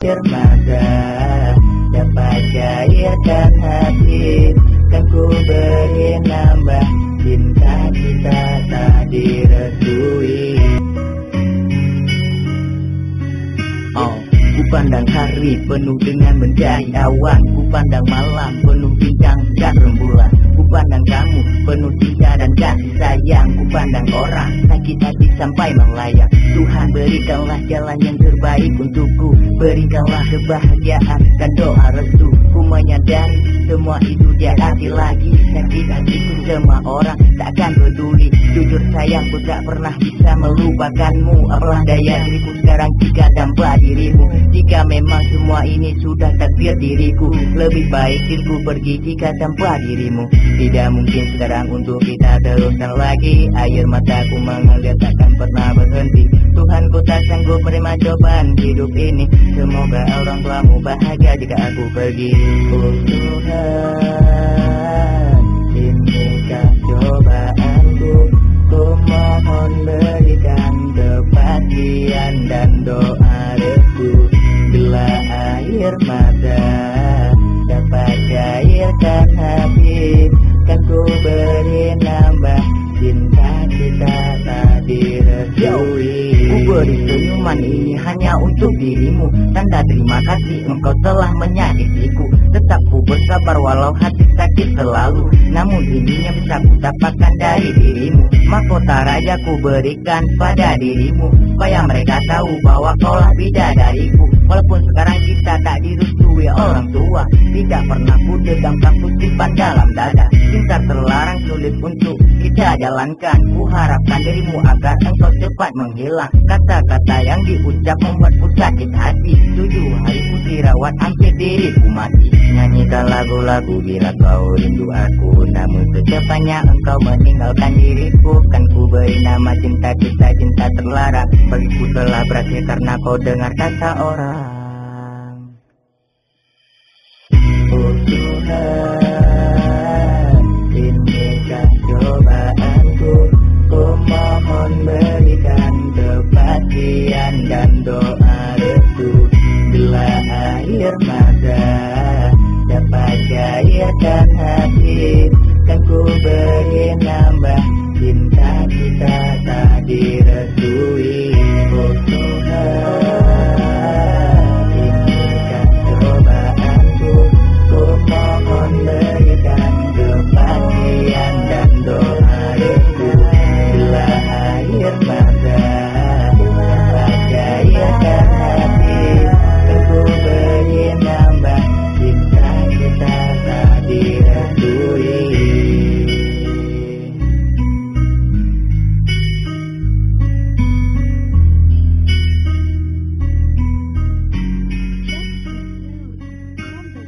mata dapat cairkan hati. Kan ku beri nambah cinta kita tak direstui Oh, ku pandang hari penuh dengan mencari awan Ku pandang malam penuh bincang dan rembulan. Ku pandang kamu penuh cinta kasih sayang Ku pandang orang sakit hati sampai melayang. Tuhan berikanlah jalan yang terbaik untukku. Berikanlah kebahagiaan dan doa restu. Ku menyadari semua itu dia hati lagi. Sakit hatiku semua orang takkan peduli. Jujur sayang ku tak pernah bisa melupakanmu. Apalah daya diriku sekarang jika Jika memang semua ini sudah takdir diriku Lebih baik diriku pergi jika tanpa dirimu. Tidak mungkin sekarang untuk kita teruskan lagi. Air mataku mengalir takkan pernah berhenti. Tuhan ku tak sanggup menerima cobaan hidup ini. Semoga orang tuamu bahagia jika aku pergi. Oh Tuhan air mata dapat cairkan hati Kan ku beri nambah cinta kita tak direstui Ku beri senyuman ini hanya untuk dirimu. Tanda terima kasih engkau telah menyakitiku. Tetap ku bersabar walau hati sakit selalu. Namun ini yang bisa ku dapatkan dari dirimu. Mahkota raja ku berikan pada dirimu. Supaya mereka tahu bahwa kaulah bidadariku. Walaupun sekarang Tidak pernah ku dedamkan ku simpan dalam dada. Cinta terlarang sulit untuk kita jalankan. Ku harapkan dirimu agar engkau cepat menghilang. Kata-kata yang diucap membuatku sakit hati. Tujuh hari ku dirawat hampir diriku mati. Nyanyikan lagu-lagu bila kau rindu aku. Namun secepatnya engkau meninggalkan diriku. Kan ku beri nama cinta kita cinta terlarang. Bagiku telah berakhir karena kau dengar kata orang hati Dan ku beri nambah cinta kita tadi